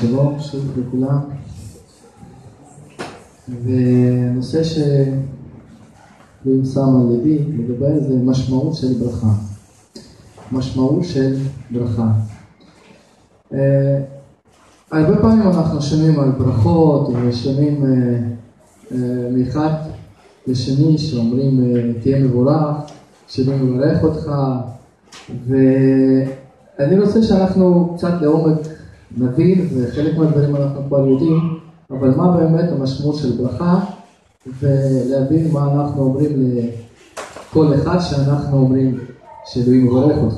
שלום, שוב לכולם. והנושא שאלוהים שם על ליבי לדבר זה משמעות של ברכה. משמעות של ברכה. Uh, הרבה פעמים אנחנו שומעים על ברכות ושומעים uh, uh, מאחד לשני שאומרים תהיה מבורך, שאני מברך אותך ואני רוצה שאנחנו קצת לעומק נבין, וחלק מהדברים אנחנו כבר יודעים, אבל מה באמת המשמעות של ברכה, ולהבין מה אנחנו אומרים לכל אחד שאנחנו אומרים שאלוהים יברך אותך.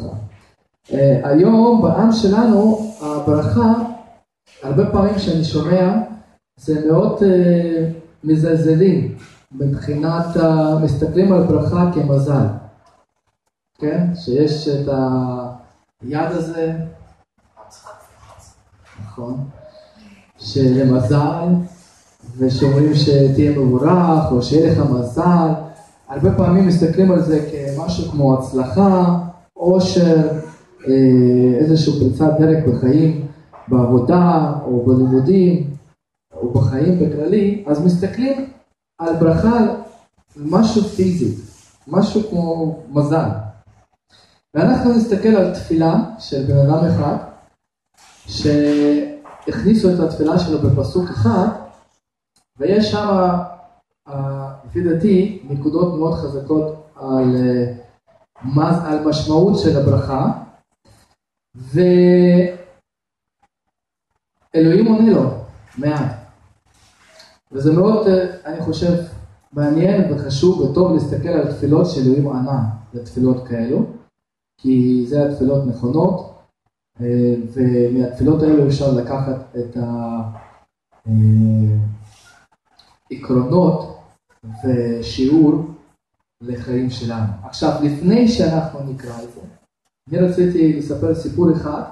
Uh, היום בעם שלנו הברכה, הרבה פעמים שאני שומע, זה מאוד uh, מזלזלים מבחינת, מסתכלים על ברכה כמזל, כן? שיש את היד הזה, נכון? שלמזל, ושאומרים שתהיה מבורך, או שיהיה לך מזל, הרבה פעמים מסתכלים על זה כמשהו כמו הצלחה, עושר, אה, איזושהי פריצת דרך בחיים, בעבודה, או בלימודים, או בחיים בכללי, אז מסתכלים על ברכה, משהו פיזי, משהו כמו מזל. ואנחנו נסתכל על תפילה של בן אדם אחד, שהכניסו את התפילה שלו בפסוק אחד, ויש שם, אה, לפי דעתי, נקודות מאוד חזקות על, אה, על משמעות של הברכה, ואלוהים עונה לו מעט. וזה מאוד, אה, אני חושב, מעניין וחשוב וטוב להסתכל על תפילות שאלוהים ענה לתפילות כאלו, כי זה התפילות נכונות, ומהתפילות האלו אפשר לקחת את העקרונות ושיעור לחיים שלנו. עכשיו, לפני שאנחנו נקרא את זה, אני רציתי לספר סיפור אחד,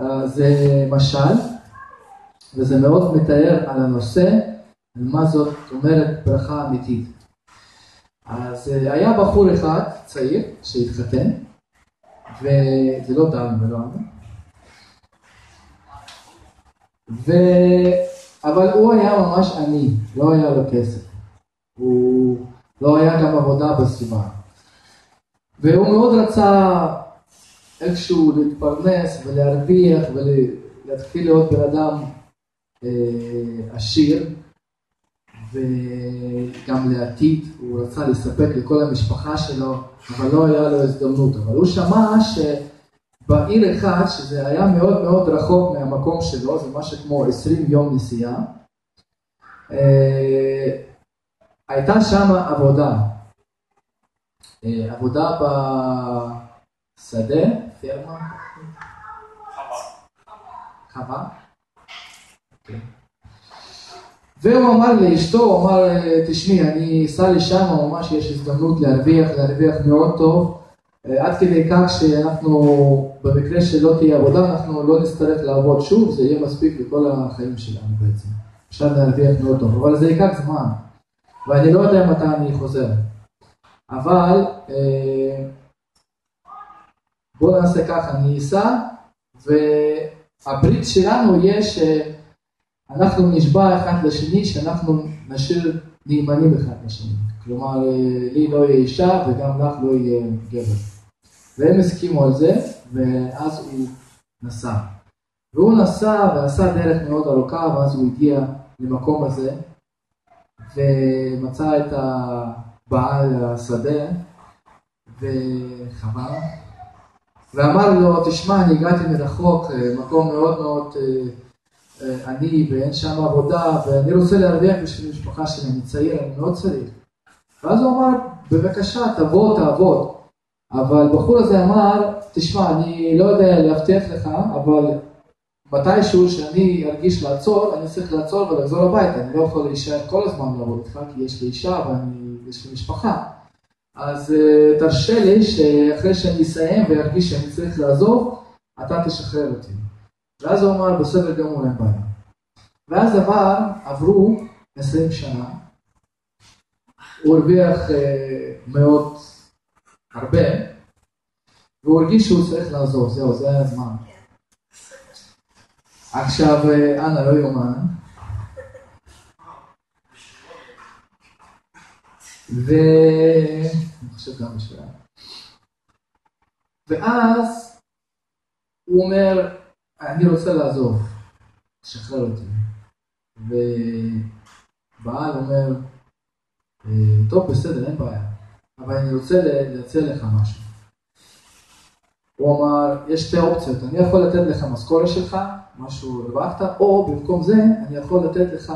אה, זה משל, וזה מאוד מתאר על הנושא, על מה זאת אומרת ברכה אמיתית. אז אה, היה בחור אחד צעיר שהתחתן, וזה לא דן ולא אנה. ו... אבל הוא היה ממש עני, לא היה לו כסף. הוא לא היה גם עבודה בסביבה. והוא מאוד רצה איכשהו להתפרנס ולהרוויח ולהתחיל להיות בן אדם אה, עשיר. וגם לעתיד, הוא רצה לספק לכל המשפחה שלו, אבל לא היה לו הזדמנות. אבל הוא שמע שבעיר אחד, שזה היה מאוד מאוד רחוק מהמקום שלו, זה משהו כמו 20 יום נסיעה, אה, הייתה שם עבודה. אה, עבודה בשדה, פרמה? חווה. חווה? והוא אמר לאשתו, הוא אמר, תשמעי, אני אסע לשם, ממש יש הזדמנות להרוויח, להרוויח מאוד טוב, עד כדי כך שאנחנו, במקרה שלא תהיה עבודה, אנחנו לא נצטרך לעבוד שוב, זה יהיה מספיק לכל החיים שלנו בעצם. אפשר להרוויח מאוד טוב, אבל זה ייקח זמן, ואני לא יודע מתי אני חוזר. אבל בואו נעשה ככה, אני אסע, והברית שלנו יש אנחנו נשבע אחד לשני שאנחנו נשאיר נאמנים אחד לשני. כלומר, לי לא יהיה אישה וגם לך לא יהיה גבר. והם הסכימו על זה, ואז הוא נסע. והוא נסע ועשה דרך מאוד ארוכה, ואז הוא הגיע למקום הזה, ומצא את הבעל השדה, וחבל, ואמר לו, תשמע, אני הגעתי מרחוק, מקום מאוד מאוד... אני ואין שם עבודה ואני רוצה להרוויח בשביל המשפחה שלי, אני צעיר, אני מאוד צריך. ואז הוא אמר, בבקשה, תבוא, תעבוד. אבל הבחור הזה אמר, תשמע, אני לא יודע להבטיח לך, אבל מתישהו שאני ארגיש לעצור, אני צריך לעצור ולחזור הביתה, אני לא יכול להישאר כל הזמן לעבוד איתך, כי יש לי אישה ויש לי משפחה. אז תרשה לי שאחרי שאני אסיים וארגיש שאני צריך לעזוב, אתה תשחרר אותי. ואז הוא אמר, בסדר גמור, אין בעיה. ואז עבר, עברו 20 שנה, הוא הרוויח אה, מאוד הרבה, והוא הרגיש שהוא צריך לעזור, זהו, זה היה הזמן. עכשיו, אנא, לא יאומן. ו... ואז הוא אומר, אני רוצה לעזוב, תשחרר אותי. ובעל אומר, טוב, בסדר, אין בעיה, אבל אני רוצה להציע לך משהו. הוא אמר, יש שתי אופציות, אני יכול לתת לך משכורת שלך, משהו הרווחת, או במקום זה אני יכול לתת לך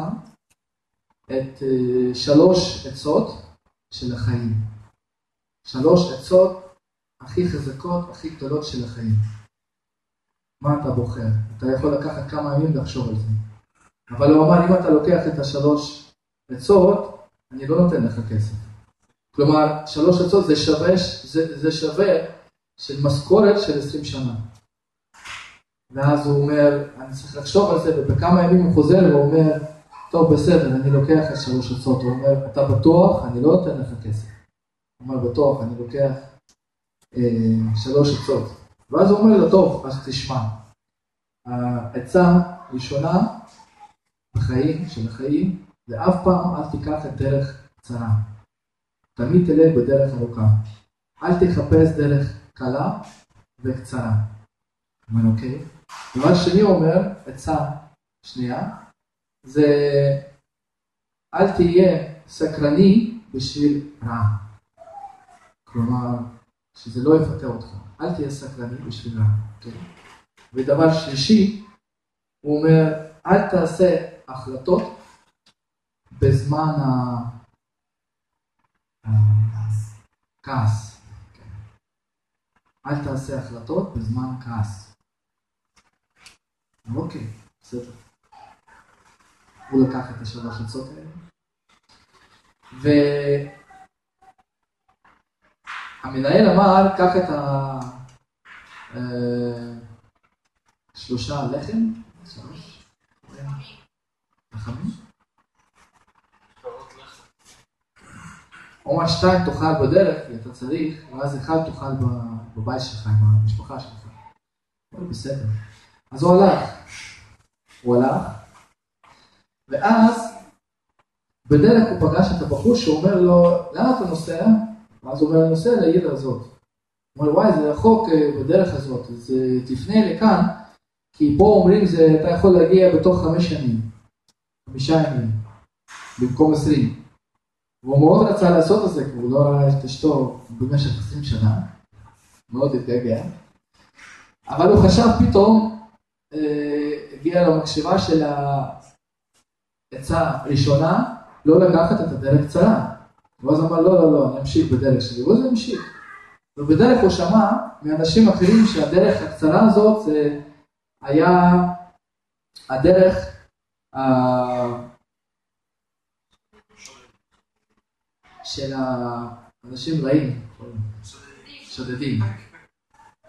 את uh, שלוש עצות של החיים. שלוש עצות הכי חזקות, הכי גדולות של החיים. מה אתה בוחר? אתה יכול לקחת כמה ימים לחשוב על זה. אבל הוא אמר, אם אתה לוקח את השלוש עצות, אני לא נותן לך כסף. כלומר, שלוש עצות זה שווה, זה, זה שווה של משכורת של 20 שנה. ואז הוא אומר, אני צריך לחשוב על זה, ובכמה ימים הוא חוזר והוא אומר, טוב, בסדר, אני לוקח את שלוש עצות. הוא אומר, אתה בטוח? אני לא נותן לך כסף. הוא אומר, בטוח, אני לוקח אה, שלוש עצות. ואז הוא אומר לו, טוב, אז תשמע. העצה הראשונה בחיים, של החיים, זה אף פעם אל תיקח את דרך קצרה. תמיד תלך בדרך ארוכה. אל תחפש דרך קלה וקצרה. אומר, אוקיי? דבר שני אומר, עצה שנייה, זה אל תהיה סקרני בשביל רע. כלומר, שזה לא יפתה אותך. אל תהיה סקרני בשביל. אוקיי? ודבר שלישי, הוא אומר, אל תעשה החלטות בזמן הכעס. אל תעשה החלטות בזמן כעס. אוקיי, בסדר. הוא לקח את השלוש עצות האלה. והמנהל אמר, קח את השלושה אה, לחם, שלוש, לחמים. או שתיים תאכל בדרך, כי אתה צריך, ואז אחד תאכל בבית שלך, עם המשפחה שלך. בסדר. אז הוא הלך. הוא הלך, ואז בדרך הוא פגש את הבחור שאומר לו, לאן אתה נוסע? ואז הוא אומר, נוסע לעיר הזאת. הוא אומר, וואי, זה רחוק אה, בדרך הזאת, אז אה, תפנה לכאן, כי פה אומרים, זה, אתה יכול להגיע בתוך חמש שנים, חמישה ימים, במקום עשרים. והוא מאוד רצה לעשות את זה, כי הוא לא ראה את אשתו במשך עשרים שנה, מאוד התגעגע. אבל הוא חשב פתאום, אה, הגיע למחשבה של העצה הראשונה, לא לקחת את הדרך קצרה. ואז אמר, לא, לא, לא, אני אמשיך בדרך שלי, ואז הוא המשיך. ובדרך הוא שמע מאנשים אחרים שהדרך הקצרה הזאת זה היה הדרך של האנשים רעים, שודדים.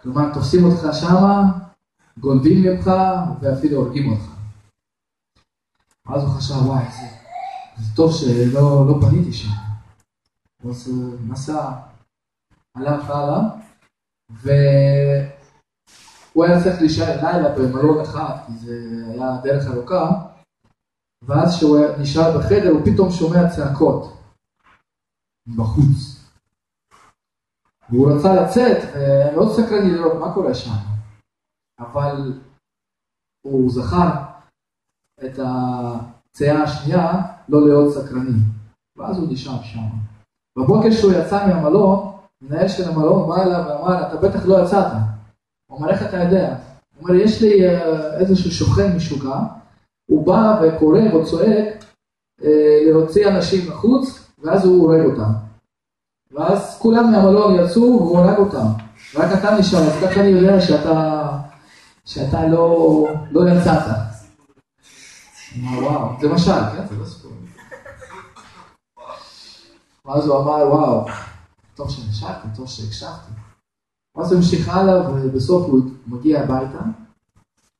כלומר, תופסים אותך שמה, גונבים ממך ואפילו הורגים אותך. אז הוא חשב, וואי, זה, זה טוב שלא לא פניתי שם. הוא נסע, הלך הלאה, והוא היה צריך להישאר לילה במלון אחד, כי זה היה דרך ארוכה, ואז כשהוא נשאר בחדר הוא פתאום שומע צעקות בחוץ. והוא רצה לצאת, ומאוד סקרני לראות מה קורה שם. אבל הוא זכר את הצעה השנייה לא להיות סקרני, ואז הוא נשאר שם. בבוקר שהוא יצא מהמלון, מנהל של המלון בא אליו ואמר, אתה בטח לא יצאת. הוא אומר, איך אתה יודע? הוא אומר, יש לי אה, איזשהו שוכן משוגע, הוא בא וקורא וצועק אה, להוציא אנשים מחוץ, ואז הוא הורג אותם. ואז כולם מהמלון יצאו והוא הורג אותם. רק אתה נשאר, אז ככה אני יודע שאתה, שאתה לא, לא יצאת. וואו, זה משל, כן? זה לא סיפור. ואז הוא אמר, וואו, טוב שנשארתי, טוב שהקשבתי. ואז הוא המשיך הלאה, ובסוף הוא מגיע הביתה,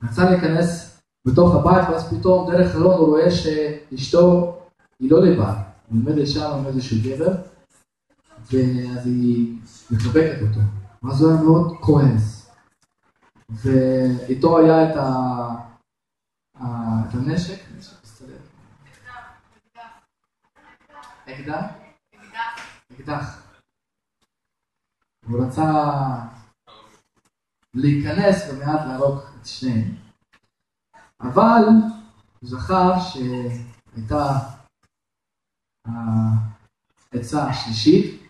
רצה להיכנס בתוך הבית, ואז פתאום דרך חלון הוא רואה שאשתו היא לא לבד, היא עומדת שם עם איזשהו גבר, ואז היא מחבקת אותו. ואז הוא היה מאוד כועס. ואיתו היה את את הנשק? נשק מסתדר. אקדח? אקדח. הוא רצה להיכנס ומיד להרוג את שניהם. אבל הוא זכר שהייתה העצה השלישית,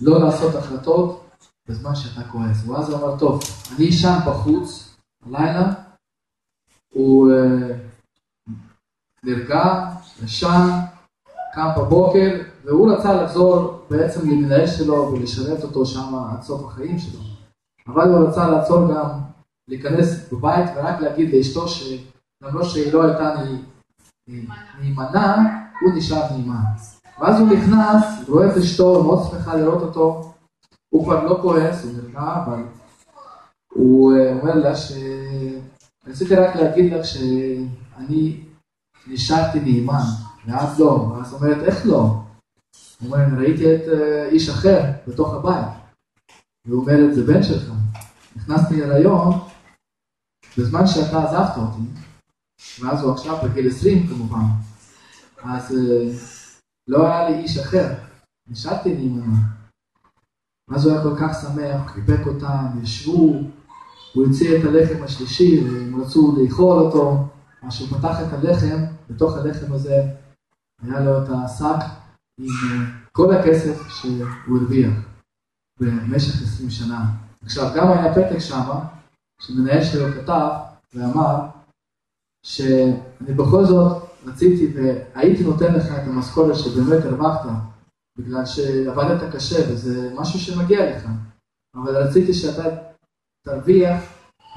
לא לעשות החלטות בזמן שאתה כועס. ואז הוא אמר, טוב, אני אשן בחוץ הלילה, הוא uh, נרגע, ישן, קם בבוקר, והוא רצה לחזור בעצם למנהל שלו ולשרת אותו שם עד סוף החיים שלו. אבל הוא רצה לעצור גם, להיכנס בבית ורק להגיד לאשתו שלמרות שהיא לא הייתה נאמנה, הוא נשאר נאמן. ואז הוא נכנס, רואה את אשתו, מאוד שמחה לראות אותו, הוא כבר לא כועס, הוא נרגע, אבל הוא אה, אומר לה ש... רציתי רק להגיד לך שאני נשארתי נאמן, ואז לא, ואז אומרת איך לא? הוא אומר, ראיתי את אה, איש אחר בתוך הבית, והוא אומר, זה בן שלך. נכנסתי להיריון בזמן שאתה עזבת אותי, ואז הוא עכשיו בגיל 20 כמובן, אז אה, לא היה לי איש אחר, נשארתי נאמנה. ואז הוא היה כל כך שמח, חיבק אותם, ישבו, הוא הציע את הלחם השלישי והם רצו לאכול אותו, אז שהוא פתח את הלחם, בתוך הלחם הזה היה לו את השק כל הכסף שהוא הרוויח במשך 20 שנה. עכשיו, גם היה פתק שם, שמנהל שלו כתב ואמר שאני בכל זאת רציתי והייתי נותן לך את המשכורת שבאמת הרווחת, בגלל שעבדת קשה וזה משהו שמגיע לך, אבל רציתי שאתה תרוויח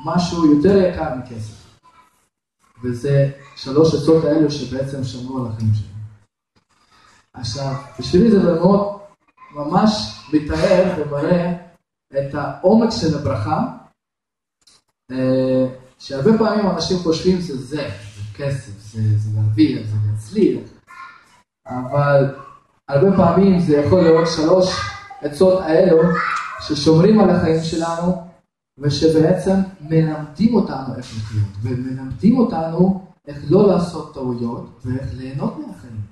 משהו יותר יקר מכסף. וזה שלוש עצות האלו שבעצם שמרו על החיים שלי. עכשיו, בשבילי זה מאוד ממש מתאר ומראה את העומק של הברכה, אה, שהרבה פעמים אנשים חושבים שזה זה, זה כסף, זה, זה להרוויח, זה להצליח, אבל הרבה פעמים זה יכול להיות שלוש עצות האלו ששומרים על החיים שלנו ושבעצם מלמדים אותנו איך לחיות ומלמדים אותנו איך לא לעשות טעויות ואיך ליהנות מהחיים.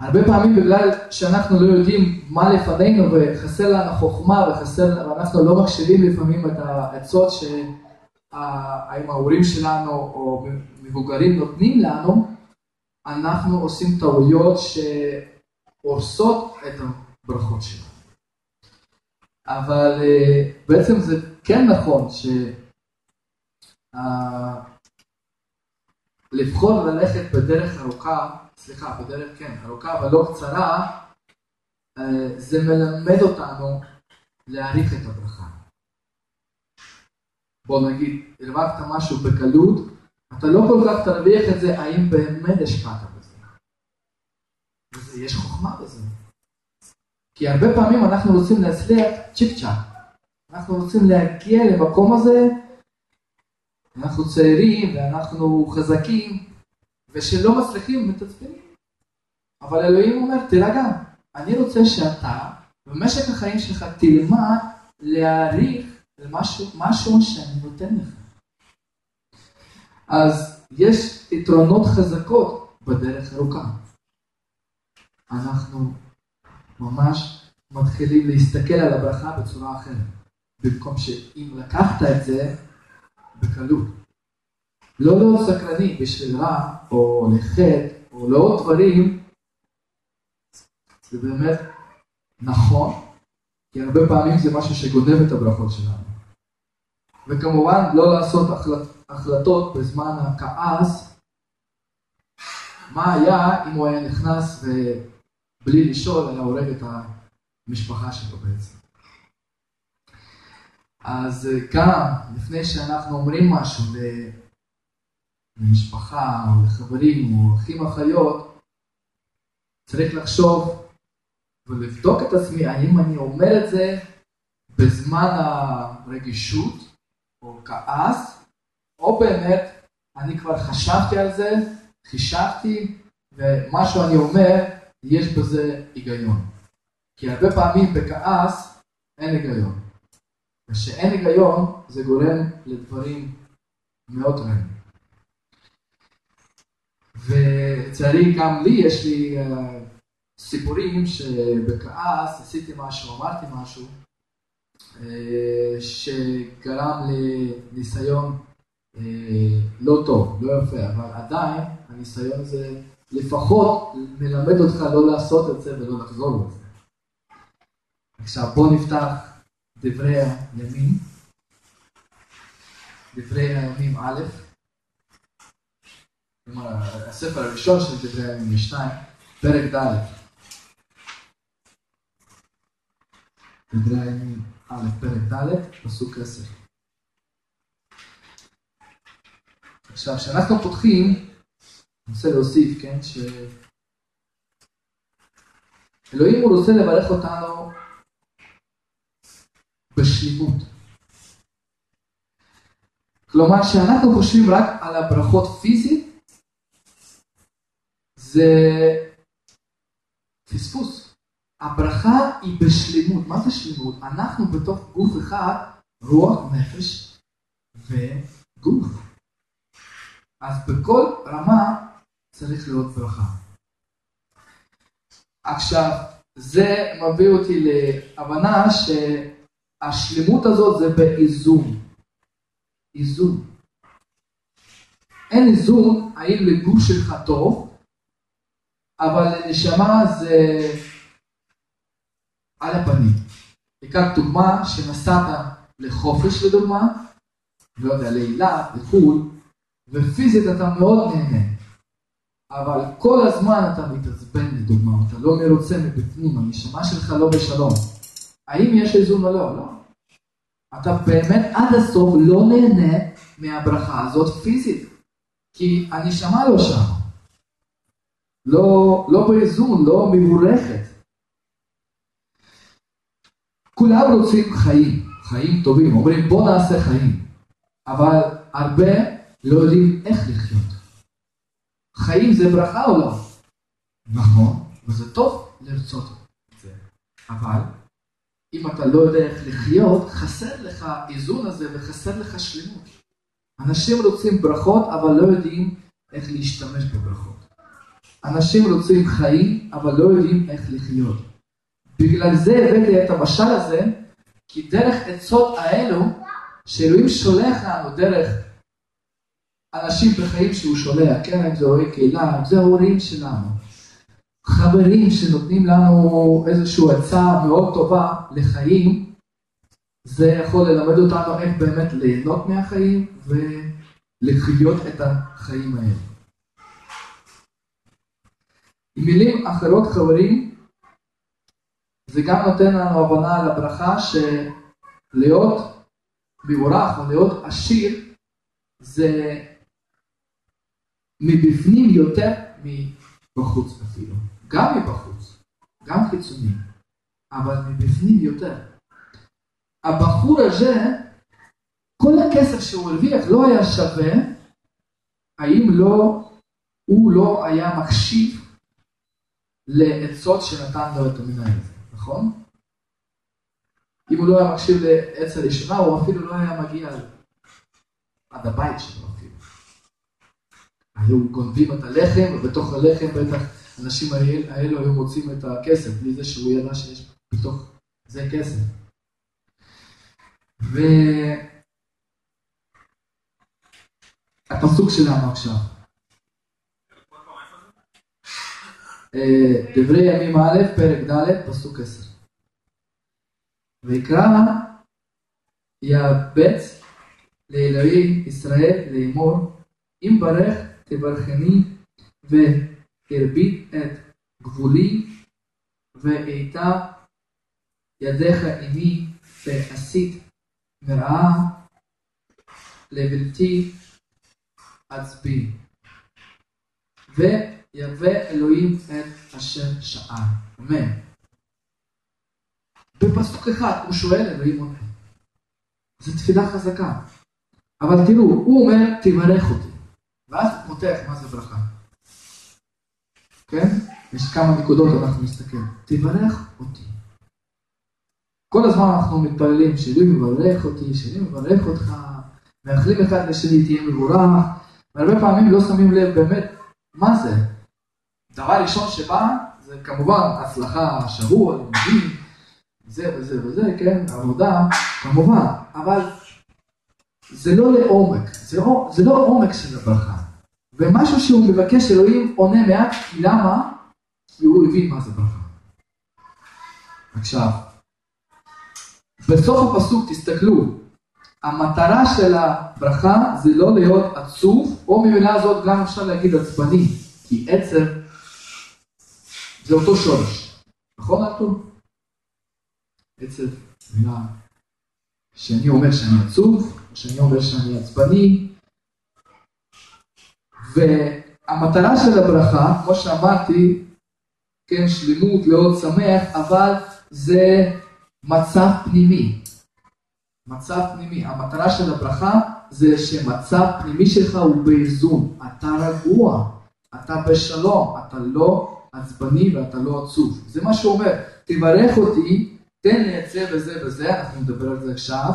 הרבה פעמים בגלל שאנחנו לא יודעים מה לפנינו וחסר לנו חוכמה וחסר, ואנחנו לא מקשיבים לפעמים את העצות שהאם ההורים שלנו או מבוגרים נותנים לנו, אנחנו עושים טעויות שהורסות את הברכות שלנו. אבל אה, בעצם זה כן נכון ש... לבחור ללכת בדרך ארוכה, סליחה, בדרך כן, ארוכה אבל לא קצרה, אה, זה מלמד אותנו להעריך את הברכה. בוא נגיד, הרווחת משהו בקלות, אתה לא כל כך תרוויח את זה, האם באמת השקעת בזה. יש חוכמה בזה. כי הרבה פעמים אנחנו רוצים להצליח צ'יק צ'אק. אנחנו רוצים להגיע למקום הזה, אנחנו צעירים ואנחנו חזקים, ושלא מצליחים מתעצבנים. אבל אלוהים אומר, תירגע, אני רוצה שאתה, במשך החיים שלך תלמד להעריך משהו, משהו שאני נותן לך. אז יש יתרונות חזקות בדרך ארוכה. אנחנו ממש מתחילים להסתכל על הברכה בצורה אחרת. במקום שאם לקחת את זה בקלות. לא להיות סקרני בשביל רע, או לחטא, או לעוד דברים, זה באמת נכון, כי הרבה פעמים זה משהו שגונב את הברכות שלנו. וכמובן לא לעשות החלט, החלטות בזמן הכעס, מה היה אם הוא היה נכנס ובלי לשאול היה הורג את המשפחה שלו בעצם. אז גם לפני שאנחנו אומרים משהו למשפחה או לחברים או אחים אחיות, צריך לחשוב ולבדוק את עצמי האם אני אומר את זה בזמן הרגישות או כעס, או באמת אני כבר חשבתי על זה, חישבתי, ומה שאני אומר, יש בזה היגיון. כי הרבה פעמים בכעס אין היגיון. ושאין היגיון זה גורם לדברים מאוד רעים. ולצערי גם לי יש לי uh, סיפורים שבכעס עשיתי משהו, אמרתי משהו, uh, שגרם לניסיון uh, לא טוב, לא יפה, אבל עדיין הניסיון הזה לפחות מלמד אותך לא לעשות את זה ולא לחזור לזה. עכשיו בואו נפתח דברי הימים, דברי הימים א', כלומר הספר הראשון של דברי הימים יש פרק ד'. דברי הימים א', פרק ד', פסוק עשר. עכשיו, כשאנחנו פותחים, אני רוצה להוסיף, כן, ש... אלוהים הוא רוצה לברך אותנו בשלימות. כלומר, כשאנחנו חושבים רק על הברכות פיזית, זה פספוס. הברכה היא בשלימות. מה זה שלימות? אנחנו בתוך גוף אחד, רוח, נפש וגוף. אז בכל רמה צריך להיות ברכה. עכשיו, זה מביא אותי להבנה שהשלמות הזאת זה באיזון. איזון. אין איזון האם לגוף שלך טוב, אבל לנשמה זה על הפנים. ניקח דוגמה שנסעת לחופש לדוגמה, לא יודע, לאילת, לחו"ל, ופיזית אתה מאוד נהנה. אבל כל הזמן אתה מתעצבן לדוגמה, אתה לא מרוצה מבפנים, הנשמה שלך לא בשלום. האם יש איזון או לא? לא. אתה באמת עד הסוף לא נהנה מהברכה הזאת פיזית, כי הנשמה לא שם. לא, לא באיזון, לא מבורכת. כולם רוצים חיים, חיים טובים, אומרים בוא נעשה חיים, אבל הרבה לא יודעים איך לחיות. חיים זה ברכה או לא? נכון, וזה טוב לרצות את זה, אבל אם אתה לא יודע איך לחיות, חסר לך איזון הזה וחסר לך שלמות. אנשים רוצים ברכות, אבל לא יודעים איך להשתמש בברכות. אנשים רוצים חיים, אבל לא יודעים איך לחיות. בגלל זה הבאתי את המשל הזה, כי דרך עצות האלו, שאלוהים שולח לנו דרך אנשים בחיים שהוא שולח, כן, אם זה הורי קהילה, אם זה ההורים שלנו, חברים שנותנים לנו איזושהי עצה מאוד טובה לחיים, זה יכול ללמד אותנו איך באמת ליהנות מהחיים ולחיות את החיים האלה. עם מילים אחרות חברים, זה גם נותן לנו הבנה על הברכה שלהיות מבורך או להיות עשיר זה מבפנים יותר מבחוץ אפילו. גם מבחוץ, גם חיצוני, אבל מבפנים יותר. הבחור הזה, כל הכסף שהוא הרוויח לא היה שווה, האם לא, הוא לא היה מקשיב לעצות שנתן לו את המנהל, נכון? אם הוא לא היה מקשיב לעץ הראשונה, הוא אפילו לא היה מגיע עד הבית שלו אפילו. היו גונבים את הלחם, ובתוך הלחם בטח האנשים האלו היו מוצאים את הכסף, בלי זה שהוא ידע שיש בתוך זה כסף. והפסוק שלנו עכשיו. אה, דברי ימים א', פרק ד', פסוק עשר. ויקרא יעבץ לאלוהי ישראל לאמור, אם ברך תברכני והרביט את גבולי ואיתה ידיך עמי ועשית מרעה לבלתי עצבי וירווה אלוהים את אשר שאל. אמן. בפסוק אחד הוא שואל אלוהים עונה. זו תפילה חזקה. אבל תראו, הוא אומר תברך אותי. ואז הוא פותח מה זה ברכה. כן? יש כמה נקודות אנחנו נסתכל. תברך אותי. כל הזמן אנחנו מתפללים, שלי מברך אותי, שלי מברך אותך, מאחלים אחד לשני תהיה מבורך, והרבה פעמים לא שמים לב באמת מה זה? דבר ראשון שבא, זה כמובן הצלחה, שבוע, לימודים, זה וזה וזה, כן, עבודה, כמובן, אבל זה לא לעומק, זה לא, זה לא עומק של הברכה. ומשהו שהוא מבקש, אלוהים עונה מעט, למה? כי הוא הבין מה זה ברכה. עכשיו, בסוף הפסוק תסתכלו, המטרה של הברכה זה לא להיות עצוב, או ממילה הזאת גם אפשר להגיד עצבני, כי עצב זה אותו שורש, נכון ארתור? עצב, מילה שאני אומר שאני עצוב, או שאני אומר שאני עצבני, והמטרה של הברכה, כמו שאמרתי, כן, שלמות, להיות שמח, אבל זה מצב פנימי. מצב פנימי. המטרה של הברכה זה שמצב פנימי שלך הוא באיזון. אתה רגוע, אתה בשלום, אתה לא עצבני ואתה לא עצוב. זה מה שהוא אומר. תברך אותי, תן לי את זה וזה וזה, אנחנו נדבר על זה עכשיו,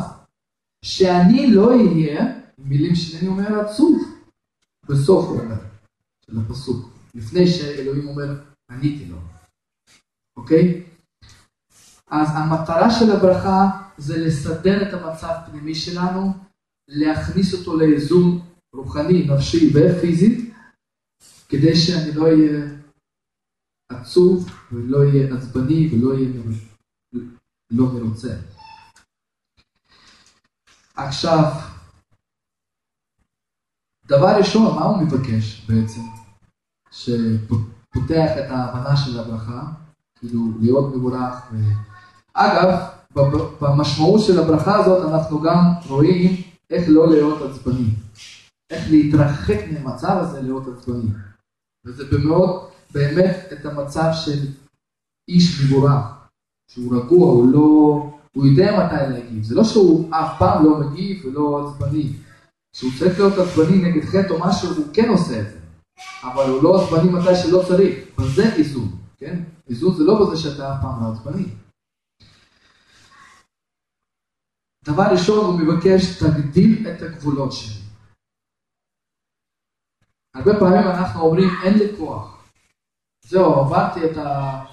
שאני לא אהיה, מילים שאני אומר עצוב. בסוף הוא אומר, של הפסוק, לפני שאלוהים אומר, עניתי לו, אוקיי? אז המטרה של הברכה זה לסדר את המצב הפנימי שלנו, להכניס אותו לאיזון רוחני, נפשי ופיזי, כדי שאני לא אהיה עצוב ולא אהיה עצבני ולא אהיה לא מרוצה. עכשיו, דבר ראשון, מה הוא מבקש בעצם? שפותח את ההבנה של הברכה, כאילו להיות מבורך. ו... אגב, במשמעות של הברכה הזאת אנחנו גם רואים איך לא להיות עצבני, איך להתרחק מהמצב הזה להיות עצבני. וזה במאוד, באמת את המצב של איש מבורך, שהוא רגוע, הוא לא, הוא יודע מתי להגיב, זה לא שהוא אף פעם לא מגיב ולא עצבני. כשהוא צריך להיות עצבני נגד חטא או משהו, הוא כן עושה את זה. אבל הוא לא עצבני מתי שלא צריך. וזה איזון, כן? איזון זה לא בזה שאתה אף פעם לא עצבני. דבר ראשון הוא מבקש, תגדיל את הגבולות שלי. הרבה פעמים אנחנו אומרים, אין לי כוח. זהו, עברתי את, ה...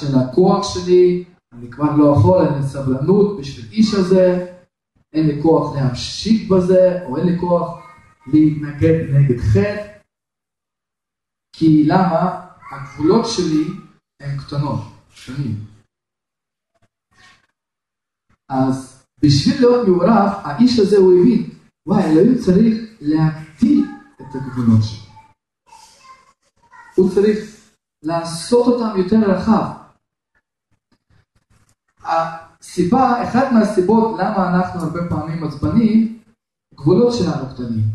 של הכוח שלי, אני כבר לא יכול, אין לי סבלנות בשביל איש הזה, אין לי כוח להמשיך בזה, או אין לי כוח להתנגד נגד חטא. כי למה? הגבולות שלי הן קטנות, קטנים. אז בשביל להיות מעורב, האיש הזה הוא הבין, וואי, אלוהים צריך להגדיל את הגבולות שלו. הוא צריך לעשות אותם יותר רחב. הסיבה, אחת מהסיבות למה אנחנו הרבה פעמים עצבנים, גבולות שלנו קטנים.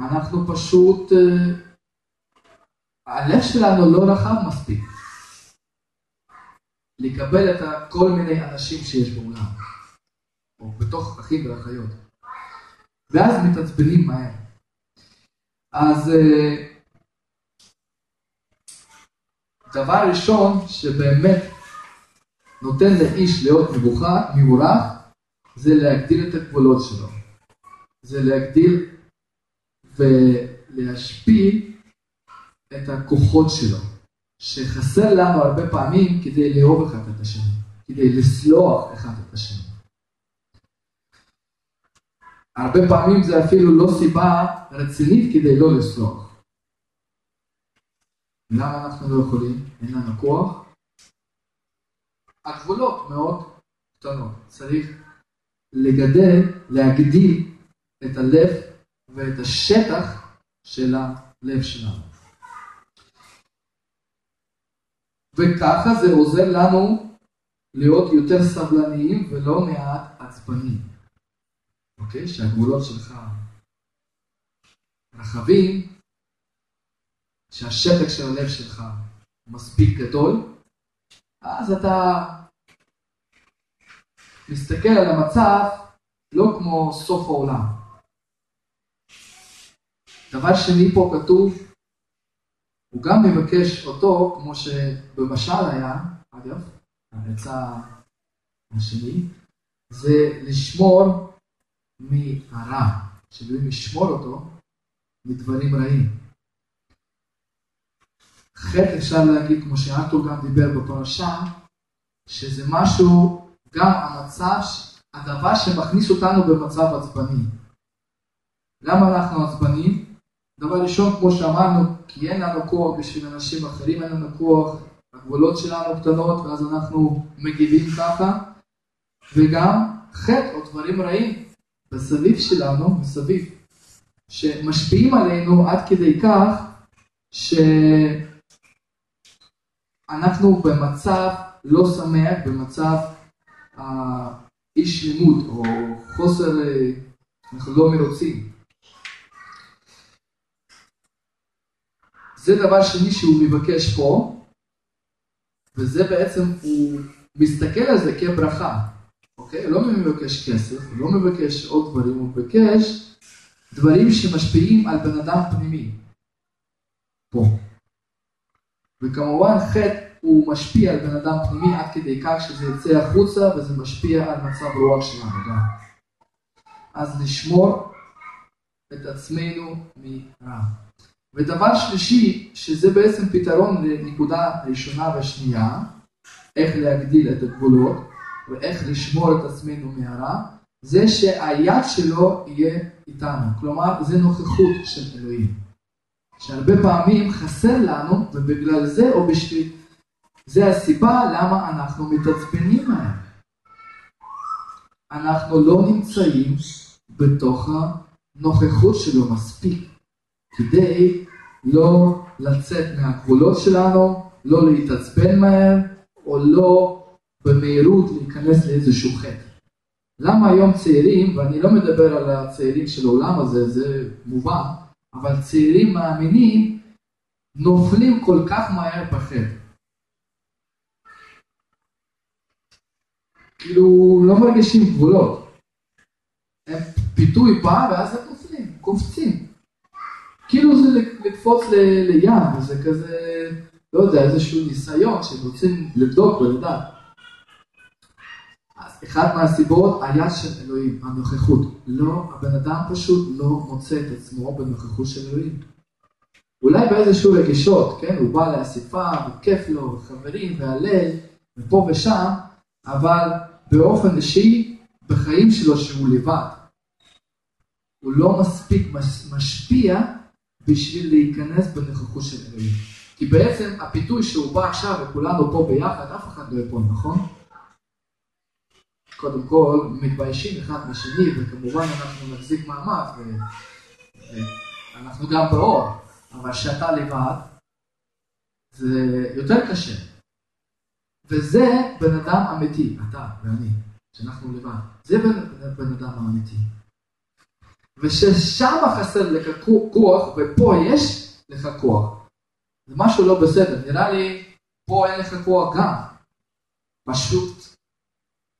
אנחנו פשוט, אה, הלב שלנו לא רחב מספיק. לקבל את כל מיני אנשים שיש בעולם, או בתוך אחים ואחיות. ואז מתעצבנים מהר. אז אה, דבר ראשון שבאמת נותן לאיש להיות מבורך, זה להגדיל את הגבולות שלו. זה להגדיל ולהשפיל את הכוחות שלו, שחסר לנו הרבה פעמים כדי לאהוב אחד את השני, כדי לסלוח אחד את השני. הרבה פעמים זה אפילו לא סיבה רצינית כדי לא לסלוח. למה אנחנו לא יכולים? אין לנו כוח? הגבולות מאוד קטנות. צריך לגדל, להגדיל את הלב ואת השטח של הלב שלנו. וככה זה עוזר לנו להיות יותר סבלניים ולא מעט עצבניים. אוקיי? שהגבולות שלך רחבים, שהשטח של הלב שלך מספיק גדול, אז אתה מסתכל על המצב לא כמו סוף העולם. דבר שני פה כתוב, הוא גם מבקש אותו, כמו שבמשל היה, אגב, העצה השני, זה לשמור מהרע, שאלוהים ישמור אותו מדברים רעים. חטא אפשר להגיד, כמו שארתור גם דיבר בפרשה, שזה משהו, גם המצב, הדבר שמכניס אותנו במצב עצבני. למה אנחנו עצבנים? דבר ראשון, כמו שאמרנו, כי אין לנו כוח בשביל אנשים אחרים, אין לנו כוח, הגבולות שלנו קטנות, ואז אנחנו מגיבים ככה, וגם חטא או דברים רעים בסביב שלנו, מסביב, שמשפיעים עלינו עד כדי כך שאנחנו במצב לא שמח, במצב אה, אי שלמות או חוסר, אה, אנחנו לא מרוצים. זה דבר שני שהוא מבקש פה, וזה בעצם, הוא מסתכל על זה כברכה, אוקיי? לא מבקש כסף, לא מבקש עוד דברים, הוא מבקש דברים שמשפיעים על בן אדם פנימי. פה. וכמובן חטא הוא משפיע על בן אדם פנימי עד כדי כך שזה יצא החוצה וזה משפיע על מצב רוח שלנו גם. אז נשמור את עצמנו מרע. ודבר שלישי, שזה בעצם פתרון לנקודה ראשונה ושנייה, איך להגדיל את הגבולות ואיך לשמור את עצמנו מהרע, זה שהיד שלו יהיה איתנו. כלומר, זה נוכחות של אלוהים. שהרבה פעמים חסר לנו, ובגלל זה, או בשביל... זה הסיבה למה אנחנו מתעצבנים מהם. אנחנו לא נמצאים בתוך הנוכחות שלו מספיק. כדי לא לצאת מהגבולות שלנו, לא להתעצבן מהר, או לא במהירות להיכנס לאיזשהו חטא. למה היום צעירים, ואני לא מדבר על הצעירים של העולם הזה, זה מובן, אבל צעירים מאמינים נופלים כל כך מהר בחטא. כאילו לא מרגישים גבולות. הם פיתוי בא ואז הם נופלים, קופצים. כאילו זה לקפוץ לים, זה כזה, לא יודע, איזשהו ניסיון שהם רוצים לבדוק ולדעת. אחת מהסיבות, היד של אלוהים, הנוכחות. לא, הבן אדם פשוט לא מוצא את עצמו בנוכחות של אלוהים. אולי באיזשהו רגשות, כן, הוא בא לאספה, וכיף לו, וחברים, והלל, ופה ושם, אבל באופן אישי, בחיים שלו שהוא לבד. הוא לא מספיק משפיע בשביל להיכנס בנוכחות של אלוהים. כי בעצם הפיתוי שהוא בא עכשיו וכולנו פה ביחד, אף אחד לא יפול, נכון? קודם כל, מתביישים אחד משני, וכמובן אנחנו נחזיק מעמד, ואנחנו גם באור, אבל כשאתה לבד, זה יותר קשה. וזה בן אדם אמיתי, אתה ואני, שאנחנו לבד. זה בן, בן אדם האמיתי. וששם חסר לך כוח, ופה יש לך כוח. זה משהו לא בסדר, נראה לי פה אין לך כוח גם. פשוט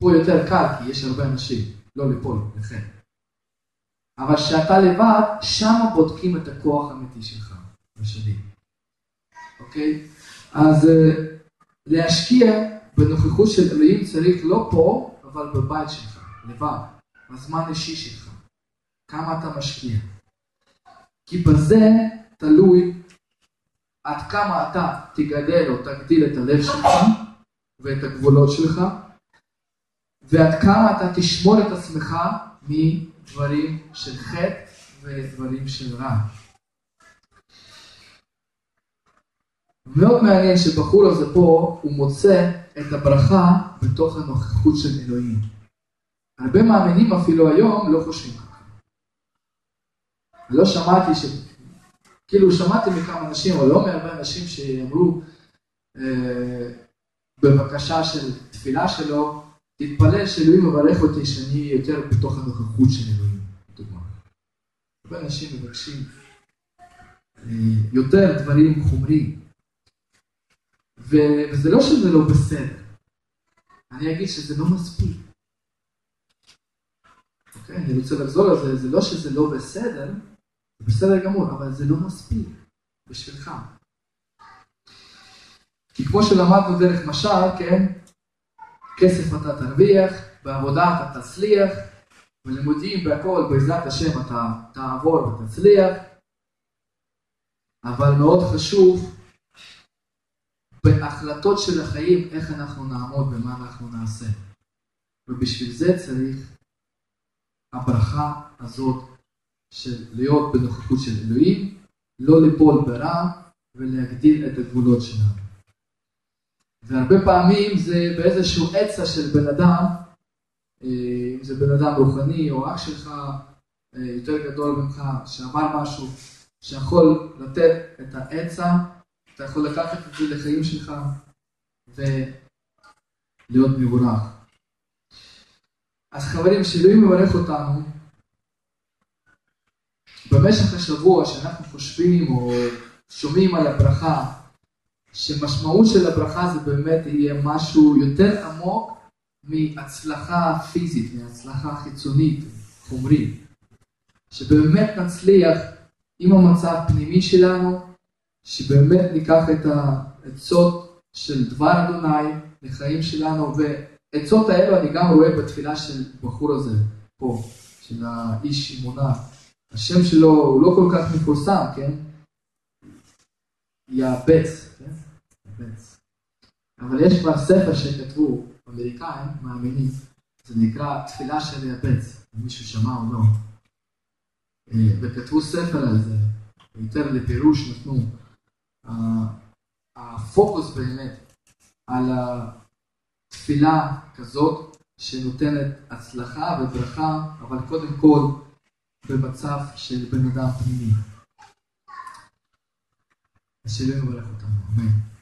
פה יותר קל, כי יש הרבה אנשים, לא ליפול, לכן. אבל כשאתה לבד, שם בודקים את הכוח האמיתי שלך, ושלי. אוקיי? אז uh, להשקיע בנוכחות של אלוהים צריך לא פה, אבל בבית שלך, לבד, בזמן אישי שלך. כמה אתה משקיע. כי בזה תלוי עד כמה אתה תגדל או תגדיל את הלב שלך ואת הגבולות שלך, ועד כמה אתה תשמור את עצמך מדברים של חטא ודברים של רע. מאוד מעניין שבחור הזה פה הוא מוצא את הברכה בתוך הנוכחות של אלוהים. הרבה מאמינים אפילו היום לא חושבים ככה. לא שמעתי ש... כאילו שמעתי מכמה אנשים, או לא מהרבה אנשים שאמרו אה, בבקשה של תפילה שלו, תתפלל שאלוהים מברך אותי שאני יותר בתוך הנוכחות של אלוהים, לדוגמה. הרבה אנשים מבקשים אה, יותר דברים חומריים. וזה לא שזה לא בסדר, אני אגיד שזה לא מספיק. אוקיי, אני רוצה לחזור על זה, זה לא שזה לא בסדר, זה בסדר גמור, אבל זה לא מספיק בשבילך. כי כמו שלמדנו דרך משל, כן, כסף אתה תרוויח, בעבודה אתה תצליח, בלימודים, בהכל, בעזרת השם אתה תעבור ותצליח, אבל מאוד חשוב בהחלטות של החיים איך אנחנו נעמוד ומה אנחנו נעשה. ובשביל זה צריך הברכה הזאת של להיות בנוכחות של אלוהים, לא ליפול ברע ולהגדיל את הגבולות שלנו. והרבה פעמים זה באיזשהו עצה של בן אדם, אה, אם זה בן אדם רוחני או אח שלך אה, יותר גדול ממך, שאמר משהו, שיכול לתת את העצה, אתה יכול לקחת את זה לחיים שלך ולהיות מבורך. אז חברים, שאלוהים מברך אותנו, במשך השבוע שאנחנו חושבים או שומעים על הברכה, שמשמעות של הברכה זה באמת יהיה משהו יותר עמוק מהצלחה פיזית, מהצלחה חיצונית, חומרית. שבאמת נצליח עם המצב הפנימי שלנו, שבאמת ניקח את העצות של דבר אדוני לחיים שלנו, ועצות האלו אני גם רואה בתפילה של בחור הזה, פה, של האיש אמונה. השם שלו הוא לא כל כך מפורסם, כן? יעבץ, יעבץ. אבל יש כבר ספר שכתבו, אמריקאים, מאמינים, זה נקרא תפילה של אם מישהו שמע או לא. אה, וכתבו ספר על זה, יותר לפירוש נתנו. הפוקוס באמת על התפילה כזאת שנותנת הצלחה וברכה, אבל קודם כל במצב של בן אדם פנימי. השם יברך אותנו, אמן.